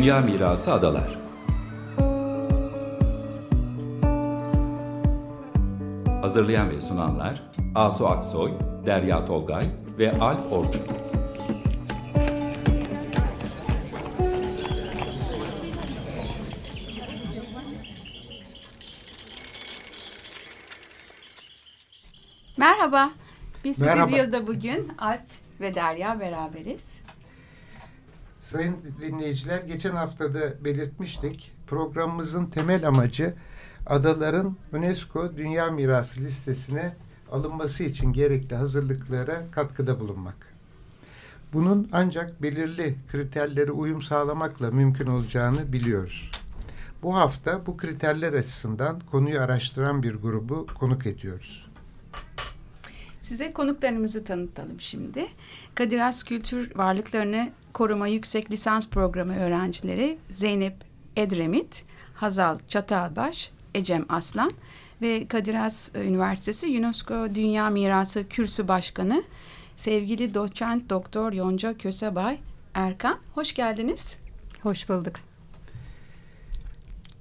Dünya Mirası Adalar Hazırlayan ve sunanlar Asu Aksoy, Derya Tolgay ve Alp Orçun. Merhaba. Biz Merhaba. stüdyoda bugün Alp ve Derya beraberiz. Sayın dinleyiciler, geçen haftada belirtmiştik. Programımızın temel amacı adaların UNESCO Dünya Mirası listesine alınması için gerekli hazırlıklara katkıda bulunmak. Bunun ancak belirli kriterlere uyum sağlamakla mümkün olacağını biliyoruz. Bu hafta bu kriterler açısından konuyu araştıran bir grubu konuk ediyoruz. Size konuklarımızı tanıtalım şimdi. Kadir Has Kültür Varlıklarını Koruma Yüksek Lisans Programı öğrencileri Zeynep Edremit, Hazal Çatalbaş, Ecem Aslan ve Kadir Has Üniversitesi UNESCO Dünya Mirası Kürsü Başkanı sevgili doçent doktor Yonca Kösebay Erkan. Hoş geldiniz. Hoş bulduk.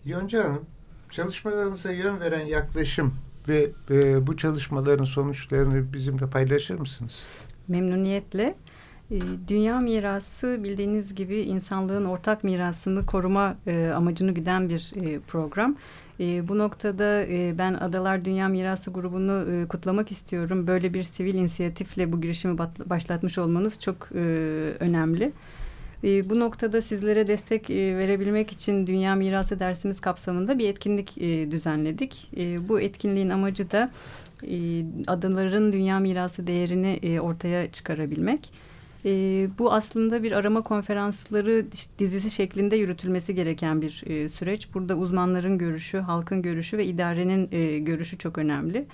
Yonca Hanım, çalışmalarınıza yön veren yaklaşım ve e, bu çalışmaların sonuçlarını bizimle paylaşır mısınız? Memnuniyetle. Ee, Dünya mirası bildiğiniz gibi insanlığın ortak mirasını koruma e, amacını güden bir e, program. E, bu noktada e, ben Adalar Dünya Mirası grubunu e, kutlamak istiyorum. Böyle bir sivil inisiyatifle bu girişimi başlatmış olmanız çok e, önemli. E, bu noktada sizlere destek e, verebilmek için Dünya Mirası dersimiz kapsamında bir etkinlik e, düzenledik. E, bu etkinliğin amacı da e, adaların dünya mirası değerini e, ortaya çıkarabilmek. E, bu aslında bir arama konferansları dizisi şeklinde yürütülmesi gereken bir e, süreç. Burada uzmanların görüşü, halkın görüşü ve idarenin e, görüşü çok önemli.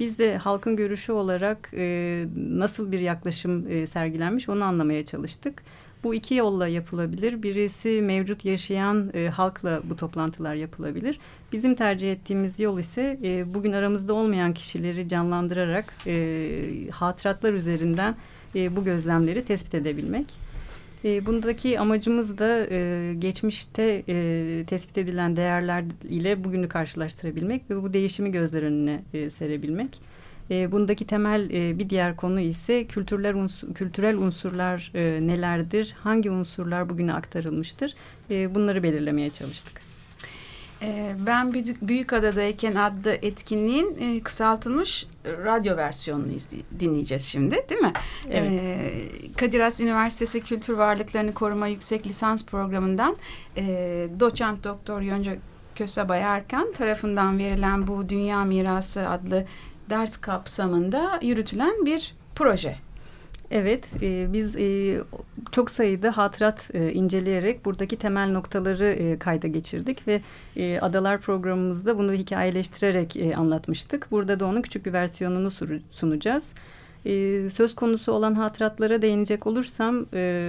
Biz de halkın görüşü olarak e, nasıl bir yaklaşım e, sergilenmiş onu anlamaya çalıştık. Bu iki yolla yapılabilir. Birisi mevcut yaşayan e, halkla bu toplantılar yapılabilir. Bizim tercih ettiğimiz yol ise e, bugün aramızda olmayan kişileri canlandırarak e, hatıratlar üzerinden e, bu gözlemleri tespit edebilmek. E, bundaki amacımız da e, geçmişte e, tespit edilen değerler ile bugünü karşılaştırabilmek ve bu değişimi gözler önüne e, serebilmek. E, bundaki temel e, bir diğer konu ise kültürler unsur, kültürel unsurlar e, nelerdir, hangi unsurlar bugüne aktarılmıştır, e, bunları belirlemeye çalıştık. Ee, Ben Büyük- Büyükada'dayken adlı etkinliğin e, kısaltılmış radyo versiyonunu dinleyeceğiz şimdi değil mi? Evet. Ee, Kadir Has Üniversitesi Kültür Varlıklarını Koruma Yüksek Lisans Programı'ndan e, doçent doktor Yonca Kösebay Erkan tarafından verilen bu Dünya Mirası adlı ders kapsamında yürütülen bir proje. Evet, e, biz e, çok sayıda hatırat e, inceleyerek buradaki temel noktaları e, kayda geçirdik ve e, Adalar programımızda bunu hikayeleştirerek e, anlatmıştık. Burada da onun küçük bir versiyonunu sunacağız. E, söz konusu olan hatıratlara değinecek olursam e,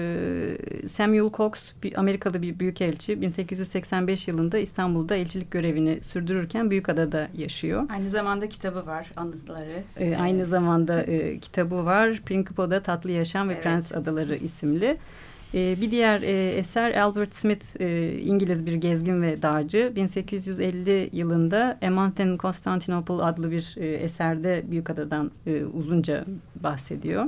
Samuel Cox bir Amerikalı bir büyükelçi 1885 yılında İstanbul'da elçilik görevini sürdürürken Büyükada'da yaşıyor. Aynı zamanda kitabı var anıları. E, aynı zamanda e, kitabı var. Principo'da Tatlı Yaşam ve Evet. Prens Adaları isimli. E, bir diğer e, eser Albert Smith, e, İngiliz bir gezgin ve dağcı. 1850 yılında A Month in Constantinople adlı bir e, eserde Büyükada'dan e, uzunca bahsediyor.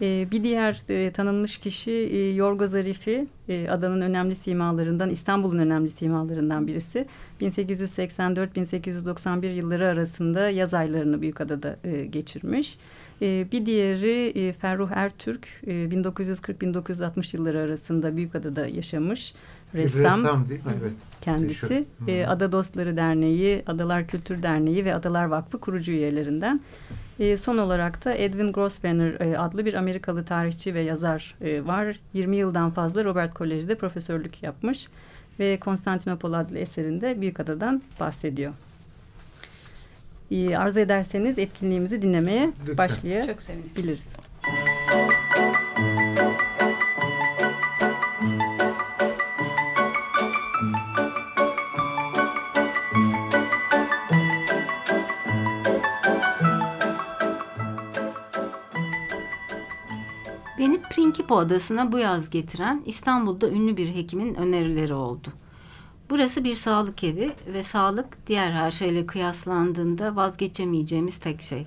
E, bir diğer e, tanınmış kişi e, Yorgo Zarifi, e, adanın önemli simalarından, İstanbul'un önemli simalarından birisi. 1884-1891 yılları arasında yaz aylarını Büyükada'da e, geçirmiş. E, bir diğeri e, Ferruh Ertürk, e, 1940-1960 yılları arasında Büyükada'da yaşamış. Ressam, ressam değil mi? Evet. kendisi. E, Ada Dostları Derneği, Adalar Kültür Derneği ve Adalar Vakfı kurucu üyelerinden. E, son olarak da Edwin Grosvenor e, adlı bir Amerikalı tarihçi ve yazar e, var. 20 yıldan fazla Robert Kolej'de profesörlük yapmış ve Konstantinopol adlı eserinde Büyükada'dan bahsediyor. E, arzu ederseniz etkinliğimizi dinlemeye Lütfen. başlayabiliriz. Çok seviniriz. Prinkipo adasına bu yaz getiren İstanbul'da ünlü bir hekimin önerileri oldu. Burası bir sağlık evi ve sağlık diğer her şeyle kıyaslandığında vazgeçemeyeceğimiz tek şey.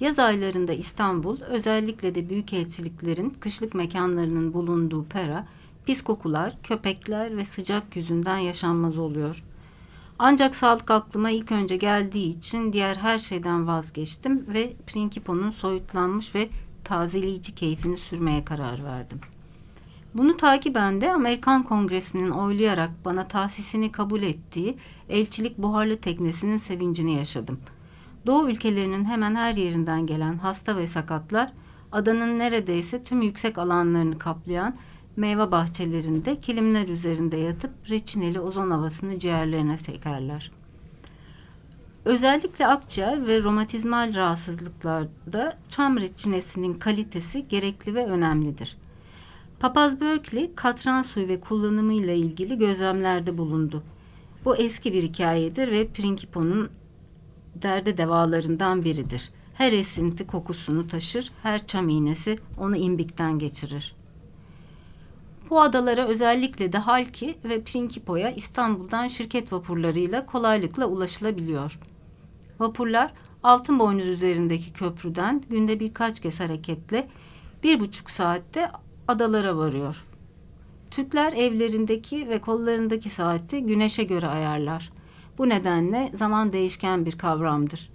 Yaz aylarında İstanbul, özellikle de büyük elçiliklerin kışlık mekanlarının bulunduğu pera, pis kokular, köpekler ve sıcak yüzünden yaşanmaz oluyor. Ancak sağlık aklıma ilk önce geldiği için diğer her şeyden vazgeçtim ve Prinkipo'nun soyutlanmış ve tazeleyici keyfini sürmeye karar verdim. Bunu takiben de Amerikan Kongresi'nin oylayarak bana tahsisini kabul ettiği elçilik buharlı teknesinin sevincini yaşadım. Doğu ülkelerinin hemen her yerinden gelen hasta ve sakatlar adanın neredeyse tüm yüksek alanlarını kaplayan meyve bahçelerinde kilimler üzerinde yatıp reçineli ozon havasını ciğerlerine çekerler. Özellikle akciğer ve romatizmal rahatsızlıklarda çam reçinesinin kalitesi gerekli ve önemlidir. Papaz Berkeley katran suyu ve kullanımıyla ilgili gözlemlerde bulundu. Bu eski bir hikayedir ve Prinkipo'nun derde devalarından biridir. Her esinti kokusunu taşır, her çam iğnesi onu imbikten geçirir. Bu adalara özellikle de Halki ve Prinkipo'ya İstanbul'dan şirket vapurlarıyla kolaylıkla ulaşılabiliyor. Vapurlar altın boynuz üzerindeki köprüden günde birkaç kez hareketle bir buçuk saatte adalara varıyor. Türkler evlerindeki ve kollarındaki saati güneşe göre ayarlar. Bu nedenle zaman değişken bir kavramdır.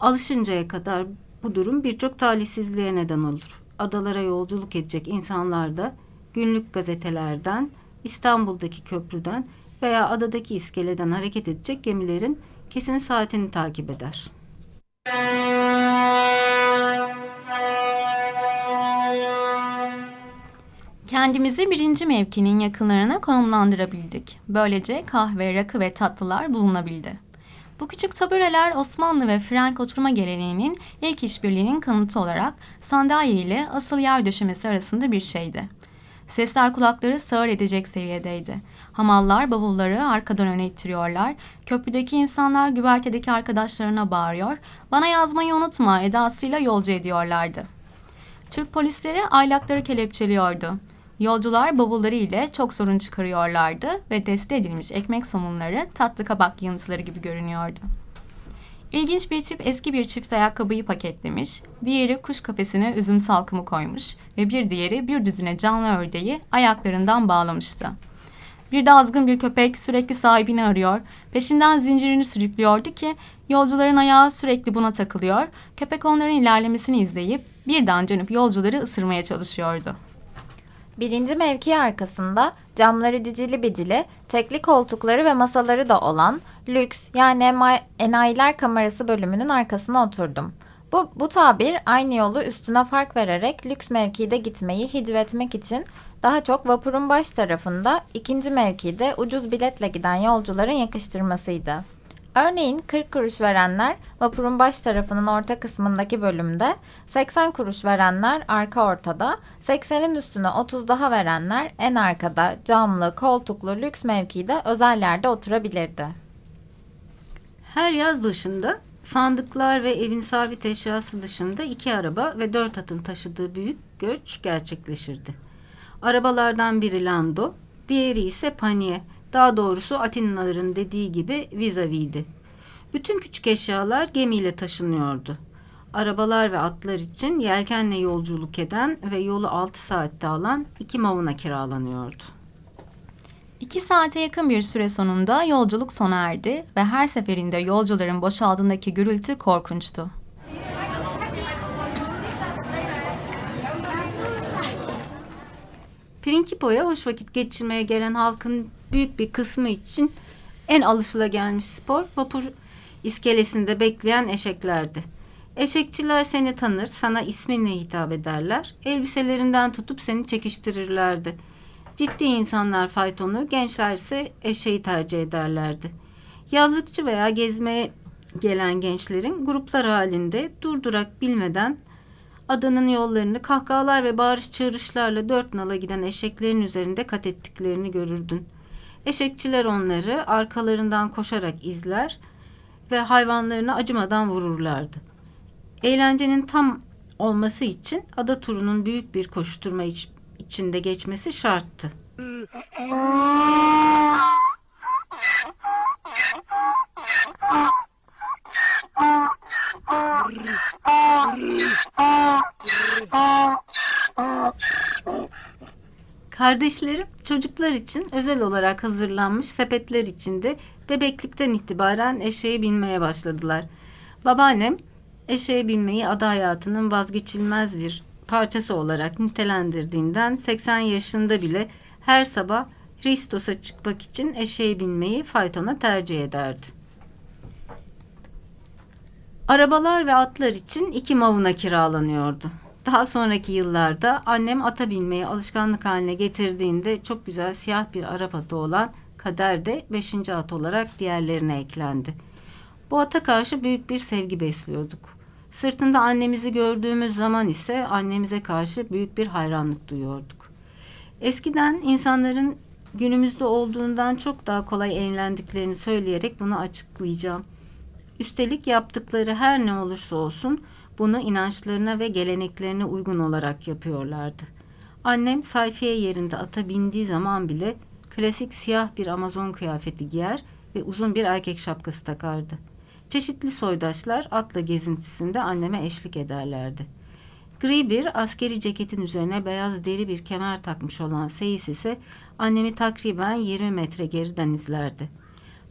Alışıncaya kadar bu durum birçok talihsizliğe neden olur. Adalara yolculuk edecek insanlar da günlük gazetelerden, İstanbul'daki köprüden veya adadaki iskeleden hareket edecek gemilerin kesin saatini takip eder. Kendimizi birinci mevkinin yakınlarına konumlandırabildik. Böylece kahve, rakı ve tatlılar bulunabildi. Bu küçük tabureler Osmanlı ve Frank oturma geleneğinin ilk işbirliğinin kanıtı olarak sandalye ile asıl yer döşemesi arasında bir şeydi. Sesler kulakları sağır edecek seviyedeydi. Hamallar bavulları arkadan öne ittiriyorlar. Köprüdeki insanlar güvertedeki arkadaşlarına bağırıyor. Bana yazmayı unutma edasıyla yolcu ediyorlardı. Türk polisleri aylakları kelepçeliyordu. Yolcular bavulları ile çok sorun çıkarıyorlardı ve deste edilmiş ekmek somunları tatlı kabak yığıntıları gibi görünüyordu. İlginç bir tip eski bir çift ayakkabıyı paketlemiş, diğeri kuş kafesine üzüm salkımı koymuş ve bir diğeri bir düzine canlı ördeği ayaklarından bağlamıştı. Bir de azgın bir köpek sürekli sahibini arıyor, peşinden zincirini sürüklüyordu ki yolcuların ayağı sürekli buna takılıyor, köpek onların ilerlemesini izleyip birden dönüp yolcuları ısırmaya çalışıyordu. Birinci mevki arkasında camları dicili bicili, tekli koltukları ve masaları da olan lüks yani enayiler kamerası bölümünün arkasına oturdum. Bu, bu tabir aynı yolu üstüne fark vererek lüks mevkide gitmeyi hicvetmek için daha çok vapurun baş tarafında ikinci mevkide ucuz biletle giden yolcuların yakıştırmasıydı. Örneğin 40 kuruş verenler vapurun baş tarafının orta kısmındaki bölümde, 80 kuruş verenler arka ortada, 80'in üstüne 30 daha verenler en arkada camlı, koltuklu, lüks mevkide özel yerde oturabilirdi. Her yaz başında sandıklar ve evin sabit eşyası dışında iki araba ve dört atın taşıdığı büyük göç gerçekleşirdi. Arabalardan biri Lando, diğeri ise Paniye daha doğrusu Atinalıların dediği gibi vizaviydi. Bütün küçük eşyalar gemiyle taşınıyordu. Arabalar ve atlar için yelkenle yolculuk eden ve yolu 6 saatte alan iki mavuna kiralanıyordu. İki saate yakın bir süre sonunda yolculuk sona erdi ve her seferinde yolcuların boşaldığındaki gürültü korkunçtu. Prinkipo'ya hoş vakit geçirmeye gelen halkın büyük bir kısmı için en alışılagelmiş spor vapur iskelesinde bekleyen eşeklerdi. Eşekçiler seni tanır, sana isminle hitap ederler. Elbiselerinden tutup seni çekiştirirlerdi. Ciddi insanlar faytonu, gençler ise eşeği tercih ederlerdi. Yazlıkçı veya gezmeye gelen gençlerin gruplar halinde durdurak bilmeden adanın yollarını kahkahalar ve bağırış çağrışlarla dört nala giden eşeklerin üzerinde kat ettiklerini görürdün. Eşekçiler onları arkalarından koşarak izler ve hayvanlarını acımadan vururlardı. Eğlencenin tam olması için ada turunun büyük bir koşturma iç, içinde geçmesi şarttı. Kardeşlerim çocuklar için özel olarak hazırlanmış sepetler içinde bebeklikten itibaren eşeğe binmeye başladılar. Babaannem eşeğe binmeyi ada hayatının vazgeçilmez bir parçası olarak nitelendirdiğinden 80 yaşında bile her sabah Ristos'a çıkmak için eşeğe binmeyi faytona tercih ederdi. Arabalar ve atlar için iki mavuna kiralanıyordu. Daha sonraki yıllarda annem ata binmeyi alışkanlık haline getirdiğinde çok güzel siyah bir Arap atı olan Kader de beşinci at olarak diğerlerine eklendi. Bu ata karşı büyük bir sevgi besliyorduk. Sırtında annemizi gördüğümüz zaman ise annemize karşı büyük bir hayranlık duyuyorduk. Eskiden insanların günümüzde olduğundan çok daha kolay eğlendiklerini söyleyerek bunu açıklayacağım. Üstelik yaptıkları her ne olursa olsun bunu inançlarına ve geleneklerine uygun olarak yapıyorlardı. Annem sayfiye yerinde ata bindiği zaman bile klasik siyah bir Amazon kıyafeti giyer ve uzun bir erkek şapkası takardı. Çeşitli soydaşlar atla gezintisinde anneme eşlik ederlerdi. Gri bir askeri ceketin üzerine beyaz deri bir kemer takmış olan Seyis ise annemi takriben 20 metre geriden izlerdi.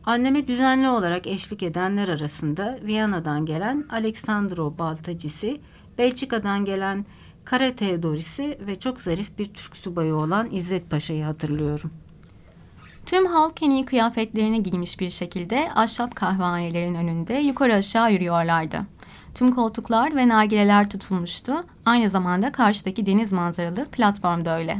Anneme düzenli olarak eşlik edenler arasında Viyana'dan gelen Aleksandro Baltacisi, Belçika'dan gelen Kara Teodorisi ve çok zarif bir Türk subayı olan İzzet Paşa'yı hatırlıyorum. Tüm halk en iyi kıyafetlerini giymiş bir şekilde ahşap kahvehanelerin önünde yukarı aşağı yürüyorlardı. Tüm koltuklar ve nargileler tutulmuştu. Aynı zamanda karşıdaki deniz manzaralı platform da öyle.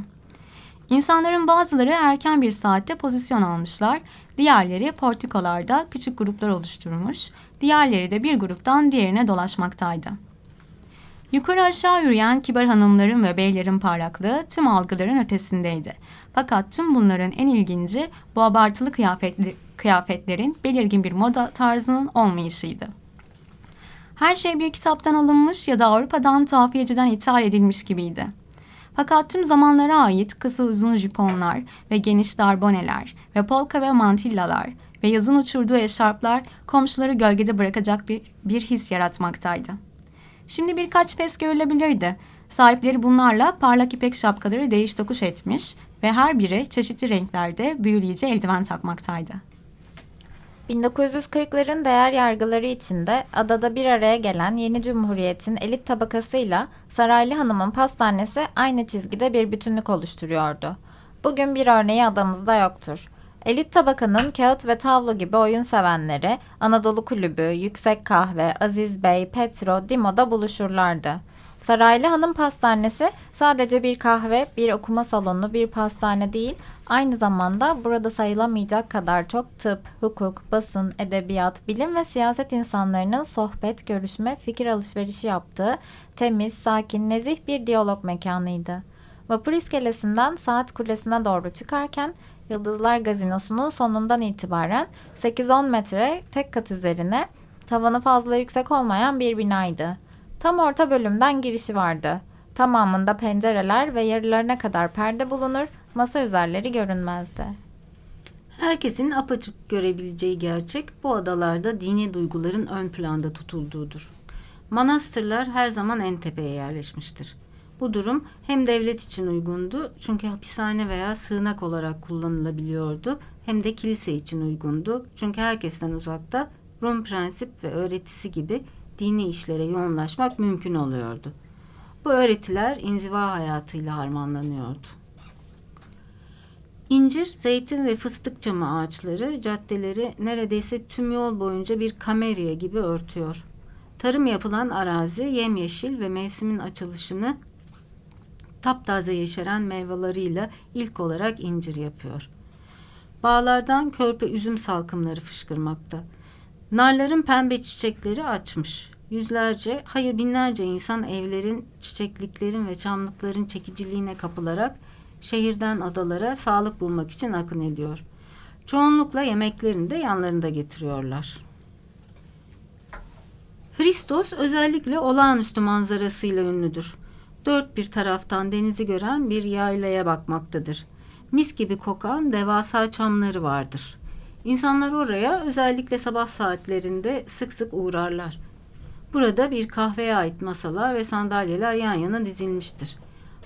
İnsanların bazıları erken bir saatte pozisyon almışlar, diğerleri portikolarda küçük gruplar oluşturmuş, diğerleri de bir gruptan diğerine dolaşmaktaydı. Yukarı aşağı yürüyen kibar hanımların ve beylerin parlaklığı tüm algıların ötesindeydi. Fakat tüm bunların en ilginci bu abartılı kıyafetli, kıyafetlerin belirgin bir moda tarzının olmayışıydı. Her şey bir kitaptan alınmış ya da Avrupa'dan tuhafiyeciden ithal edilmiş gibiydi. Fakat tüm zamanlara ait kısa uzun jiponlar ve geniş darboneler ve polka ve mantillalar ve yazın uçurduğu eşarplar komşuları gölgede bırakacak bir, bir his yaratmaktaydı. Şimdi birkaç fes görülebilirdi. Sahipleri bunlarla parlak ipek şapkaları değiş tokuş etmiş ve her biri çeşitli renklerde büyüleyici eldiven takmaktaydı. 1940'ların değer yargıları içinde adada bir araya gelen yeni cumhuriyetin elit tabakasıyla Saraylı Hanım'ın pastanesi aynı çizgide bir bütünlük oluşturuyordu. Bugün bir örneği adamızda yoktur. Elit tabakanın kağıt ve tavlo gibi oyun sevenleri Anadolu Kulübü, Yüksek Kahve, Aziz Bey, Petro, Dimo'da buluşurlardı. Saraylı Hanım Pastanesi sadece bir kahve, bir okuma salonu, bir pastane değil, aynı zamanda burada sayılamayacak kadar çok tıp, hukuk, basın, edebiyat, bilim ve siyaset insanlarının sohbet, görüşme, fikir alışverişi yaptığı temiz, sakin, nezih bir diyalog mekanıydı. Vapur iskelesinden saat kulesine doğru çıkarken Yıldızlar Gazinosu'nun sonundan itibaren 8-10 metre tek kat üzerine tavanı fazla yüksek olmayan bir binaydı. Tam orta bölümden girişi vardı. Tamamında pencereler ve yarılarına kadar perde bulunur, masa üzerleri görünmezdi. Herkesin apaçık görebileceği gerçek bu adalarda dini duyguların ön planda tutulduğudur. Manastırlar her zaman en tepeye yerleşmiştir. Bu durum hem devlet için uygundu çünkü hapishane veya sığınak olarak kullanılabiliyordu hem de kilise için uygundu çünkü herkesten uzakta Rum prensip ve öğretisi gibi dini işlere yoğunlaşmak mümkün oluyordu. Bu öğretiler inziva hayatıyla harmanlanıyordu. İncir, zeytin ve fıstık çamı ağaçları caddeleri neredeyse tüm yol boyunca bir kamerya gibi örtüyor. Tarım yapılan arazi yemyeşil ve mevsimin açılışını taptaze yeşeren meyveleriyle ilk olarak incir yapıyor. Bağlardan körpe üzüm salkımları fışkırmakta. Narların pembe çiçekleri açmış. Yüzlerce, hayır binlerce insan evlerin, çiçekliklerin ve çamlıkların çekiciliğine kapılarak şehirden adalara sağlık bulmak için akın ediyor. Çoğunlukla yemeklerini de yanlarında getiriyorlar. Hristos özellikle olağanüstü manzarasıyla ünlüdür. Dört bir taraftan denizi gören bir yaylaya bakmaktadır. Mis gibi kokan devasa çamları vardır. İnsanlar oraya özellikle sabah saatlerinde sık sık uğrarlar. Burada bir kahveye ait masalar ve sandalyeler yan yana dizilmiştir.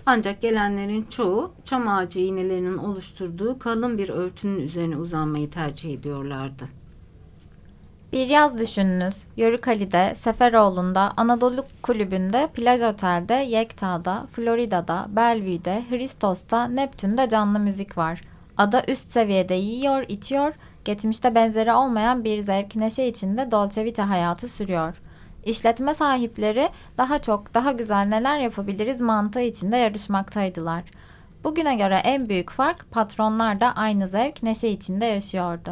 Ancak gelenlerin çoğu çam ağacı iğnelerinin oluşturduğu kalın bir örtünün üzerine uzanmayı tercih ediyorlardı. Bir yaz düşününüz. Yörükali'de, Seferoğlu'nda, Anadolu Kulübü'nde, Plaj Otel'de, Yekta'da, Florida'da, Bellevue'de, Hristos'ta, Neptün'de canlı müzik var. Ada üst seviyede yiyor, içiyor, geçmişte benzeri olmayan bir zevk neşe içinde Dolce Vita hayatı sürüyor. İşletme sahipleri daha çok, daha güzel neler yapabiliriz mantığı içinde yarışmaktaydılar. Bugüne göre en büyük fark patronlar da aynı zevk neşe içinde yaşıyordu.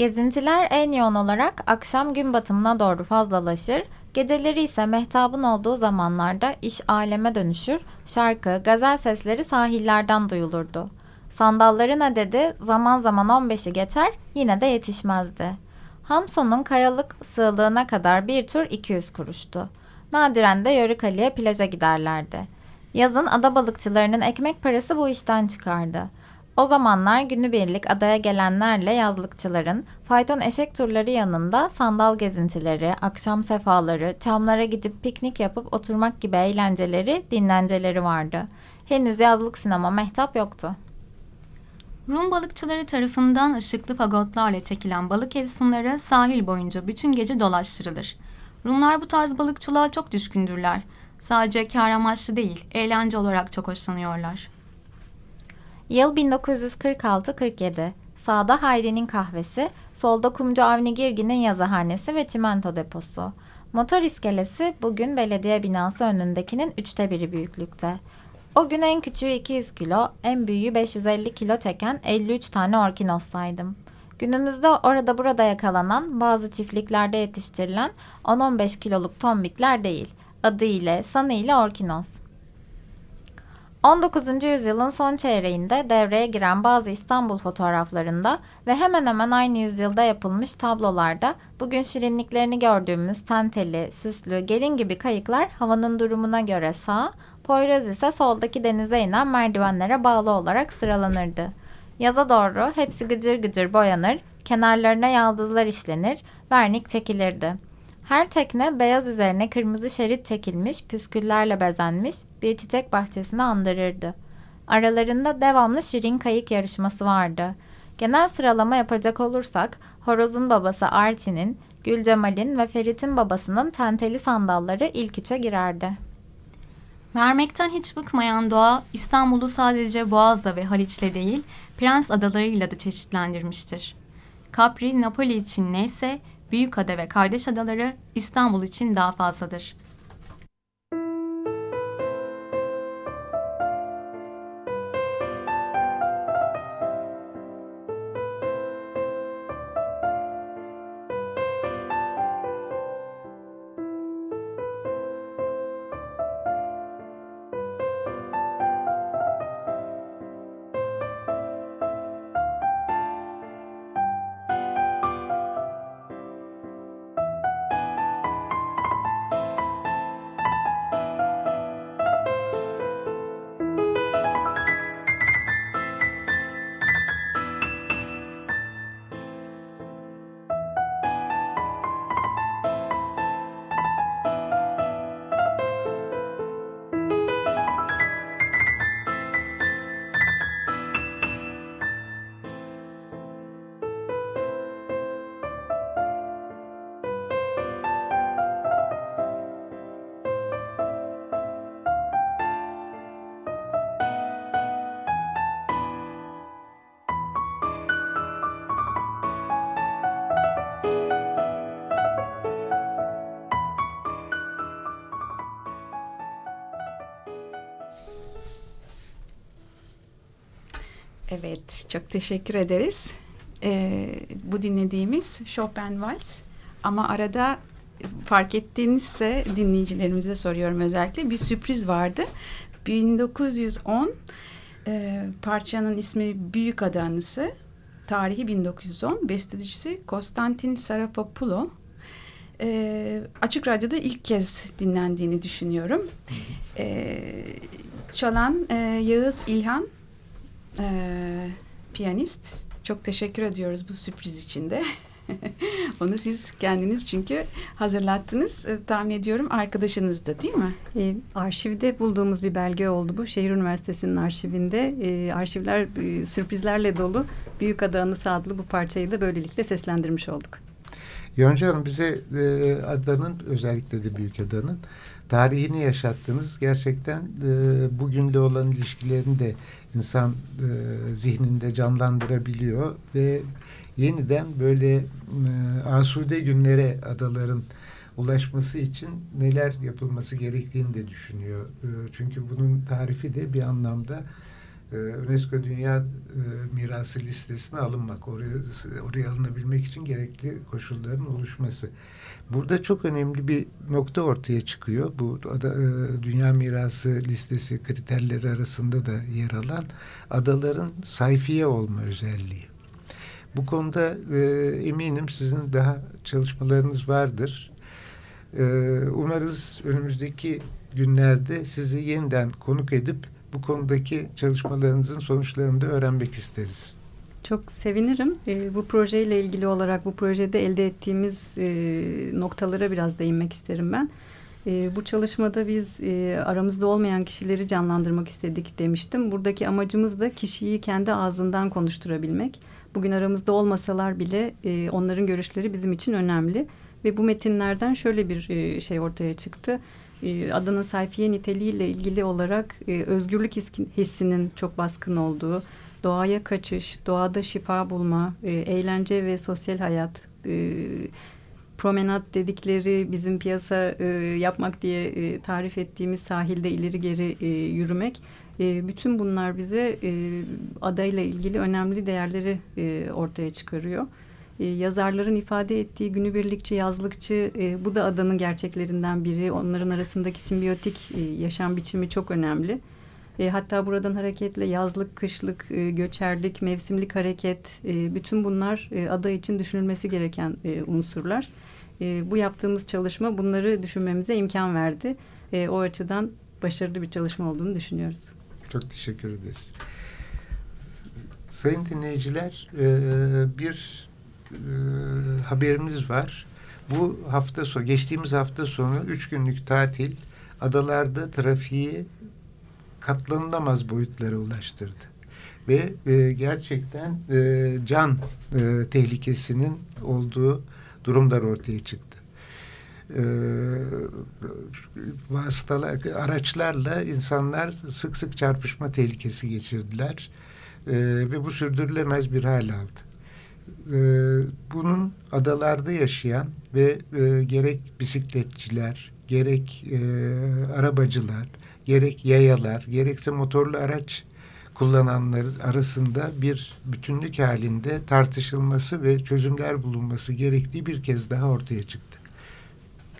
Gezintiler en yoğun olarak akşam gün batımına doğru fazlalaşır, geceleri ise mehtabın olduğu zamanlarda iş aleme dönüşür, şarkı, gazel sesleri sahillerden duyulurdu. Sandalların adedi zaman zaman 15'i geçer, yine de yetişmezdi. Hamson'un kayalık sığlığına kadar bir tur 200 kuruştu. Nadiren de Yörükali'ye plaja giderlerdi. Yazın ada balıkçılarının ekmek parası bu işten çıkardı. O zamanlar günübirlik adaya gelenlerle yazlıkçıların fayton eşek turları yanında sandal gezintileri, akşam sefaları, çamlara gidip piknik yapıp oturmak gibi eğlenceleri, dinlenceleri vardı. Henüz yazlık sinema mehtap yoktu. Rum balıkçıları tarafından ışıklı fagotlarla çekilen balık ev sunları sahil boyunca bütün gece dolaştırılır. Rumlar bu tarz balıkçılığa çok düşkündürler. Sadece kar amaçlı değil, eğlence olarak çok hoşlanıyorlar. Yıl 1946-47. Sağda Hayri'nin kahvesi, solda Kumcu Avni Girgin'in yazıhanesi ve çimento deposu. Motor iskelesi bugün belediye binası önündekinin üçte biri büyüklükte. O gün en küçüğü 200 kilo, en büyüğü 550 kilo çeken 53 tane orkinos saydım. Günümüzde orada burada yakalanan bazı çiftliklerde yetiştirilen 10-15 kiloluk tombikler değil. Adı ile, sanı ile orkinos. 19. yüzyılın son çeyreğinde devreye giren bazı İstanbul fotoğraflarında ve hemen hemen aynı yüzyılda yapılmış tablolarda bugün şirinliklerini gördüğümüz tenteli, süslü, gelin gibi kayıklar havanın durumuna göre sağ, Poyraz ise soldaki denize inen merdivenlere bağlı olarak sıralanırdı. Yaza doğru hepsi gıcır gıcır boyanır, kenarlarına yaldızlar işlenir, vernik çekilirdi. Her tekne beyaz üzerine kırmızı şerit çekilmiş, püsküllerle bezenmiş bir çiçek bahçesini andırırdı. Aralarında devamlı şirin kayık yarışması vardı. Genel sıralama yapacak olursak, Horoz'un babası Artin'in, Gülcemal'in ve Ferit'in babasının tenteli sandalları ilk üçe girerdi. Vermekten hiç bıkmayan doğa İstanbul'u sadece Boğaz'da ve Haliç'le değil, Prens adalarıyla da çeşitlendirmiştir. Capri, Napoli için neyse Büyükada ve Kardeş Adaları İstanbul için daha fazladır. Evet, çok teşekkür ederiz. Ee, bu dinlediğimiz Chopin Vals ama arada fark ettiğinizse dinleyicilerimize soruyorum özellikle bir sürpriz vardı. 1910 e, parçanın ismi Büyük Adanısı. Tarihi 1910. Bestecisi Konstantin Sarapopulo. E, Açık Radyo'da ilk kez dinlendiğini düşünüyorum. E, çalan e, Yağız İlhan e, piyanist. Çok teşekkür ediyoruz bu sürpriz için de. Onu siz kendiniz çünkü hazırlattınız. E, tahmin ediyorum arkadaşınız da değil mi? E, arşivde bulduğumuz bir belge oldu bu. Şehir Üniversitesi'nin arşivinde. E, arşivler e, sürprizlerle dolu. Büyük Ada Anısı adlı bu parçayı da böylelikle seslendirmiş olduk. Yonca Hanım bize e, adanın özellikle de Büyük Adanın tarihini yaşattınız. Gerçekten e, bugünle olan ilişkilerini de insan e, zihninde canlandırabiliyor ve yeniden böyle e, asude günlere adaların ulaşması için neler yapılması gerektiğini de düşünüyor. E, çünkü bunun tarifi de bir anlamda e, UNESCO Dünya e, Mirası listesine alınmak, oraya, oraya alınabilmek için gerekli koşulların oluşması. Burada çok önemli bir nokta ortaya çıkıyor. Bu ada, e, Dünya Mirası listesi kriterleri arasında da yer alan adaların sayfiye olma özelliği. Bu konuda e, eminim sizin daha çalışmalarınız vardır. E, umarız önümüzdeki günlerde sizi yeniden konuk edip bu konudaki çalışmalarınızın sonuçlarını da öğrenmek isteriz. Çok sevinirim. E, bu projeyle ilgili olarak bu projede elde ettiğimiz e, noktalara biraz değinmek isterim ben. E, bu çalışmada biz e, aramızda olmayan kişileri canlandırmak istedik demiştim. Buradaki amacımız da kişiyi kendi ağzından konuşturabilmek. Bugün aramızda olmasalar bile e, onların görüşleri bizim için önemli. Ve bu metinlerden şöyle bir e, şey ortaya çıktı. E, adanın sayfiye niteliğiyle ilgili olarak e, özgürlük hissinin çok baskın olduğu, doğaya kaçış, doğada şifa bulma, e, eğlence ve sosyal hayat, e, promenat dedikleri bizim piyasa e, yapmak diye e, tarif ettiğimiz sahilde ileri geri yürümek. Bütün bunlar bize e, adayla ilgili önemli değerleri ortaya çıkarıyor. Yazarların ifade ettiği günübirlikçi, yazlıkçı bu da adanın gerçeklerinden biri. Onların arasındaki simbiyotik yaşam biçimi çok önemli. E, hatta buradan hareketle yazlık, kışlık, e, göçerlik, mevsimlik hareket e, bütün bunlar e, ada için düşünülmesi gereken e, unsurlar. E, bu yaptığımız çalışma bunları düşünmemize imkan verdi. E, o açıdan başarılı bir çalışma olduğunu düşünüyoruz. Çok teşekkür ederiz. Sayın dinleyiciler e, bir e, haberimiz var. Bu hafta sonu, geçtiğimiz hafta sonu üç günlük tatil adalarda trafiği katlanılamaz boyutlara ulaştırdı. Ve e, gerçekten e, can e, tehlikesinin olduğu durumlar ortaya çıktı. E, vasıtalar, araçlarla insanlar sık sık çarpışma tehlikesi geçirdiler. E, ve bu sürdürülemez bir hal aldı. E, bunun adalarda yaşayan ve e, gerek bisikletçiler, gerek e, arabacılar, gerek yayalar, gerekse motorlu araç kullananlar arasında bir bütünlük halinde tartışılması ve çözümler bulunması gerektiği bir kez daha ortaya çıktı.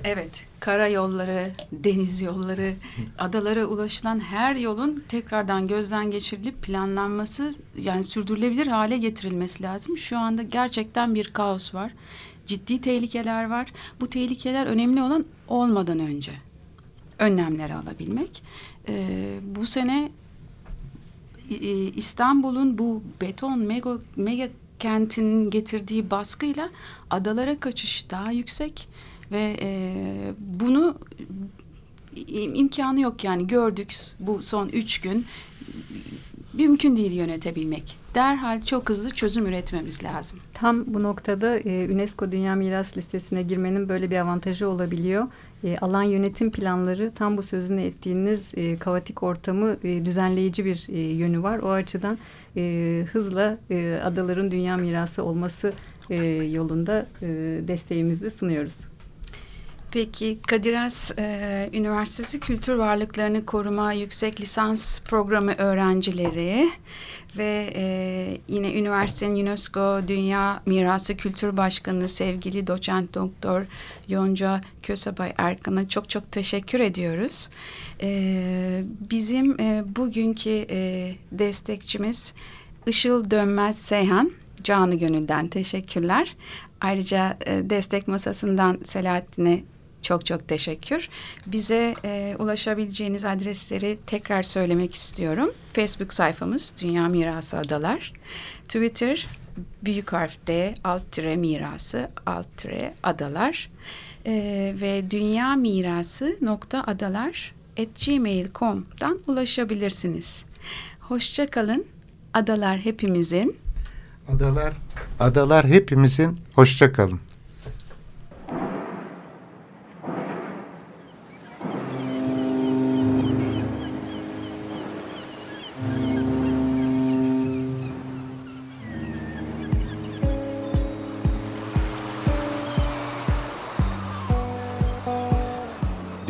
Evet, kara yolları, deniz yolları, adalara ulaşılan her yolun tekrardan gözden geçirilip planlanması yani sürdürülebilir hale getirilmesi lazım. Şu anda gerçekten bir kaos var. Ciddi tehlikeler var. Bu tehlikeler önemli olan olmadan önce önlemleri alabilmek. Ee, bu sene İstanbul'un bu beton mega, mega kentinin getirdiği baskıyla adalara kaçış daha yüksek ve e, bunu imkanı yok yani gördük bu son üç gün mümkün değil yönetebilmek. Derhal çok hızlı çözüm üretmemiz lazım. Tam bu noktada e, UNESCO Dünya Miras Listesi'ne girmenin böyle bir avantajı olabiliyor. E, alan yönetim planları tam bu sözünü ettiğiniz e, kaotik ortamı e, düzenleyici bir e, yönü var. O açıdan e, hızla e, adaların dünya mirası olması e, yolunda e, desteğimizi sunuyoruz. Peki Kadir Has e, Üniversitesi Kültür Varlıklarını Koruma Yüksek Lisans Programı öğrencileri ve e, yine üniversitenin UNESCO Dünya Mirası Kültür Başkanı sevgili doçent doktor Yonca Kösebay Erkan'a çok çok teşekkür ediyoruz. E, bizim e, bugünkü e, destekçimiz Işıl Dönmez Seyhan. Canı gönülden teşekkürler. Ayrıca e, destek masasından Selahattin'e çok çok teşekkür. Bize e, ulaşabileceğiniz adresleri tekrar söylemek istiyorum. Facebook sayfamız Dünya Mirası Adalar. Twitter büyük harf D alt tire mirası alt tire adalar e, ve dünya mirası nokta adalar at gmail.com'dan ulaşabilirsiniz. Hoşça kalın. Adalar hepimizin. Adalar, adalar hepimizin. Hoşça kalın.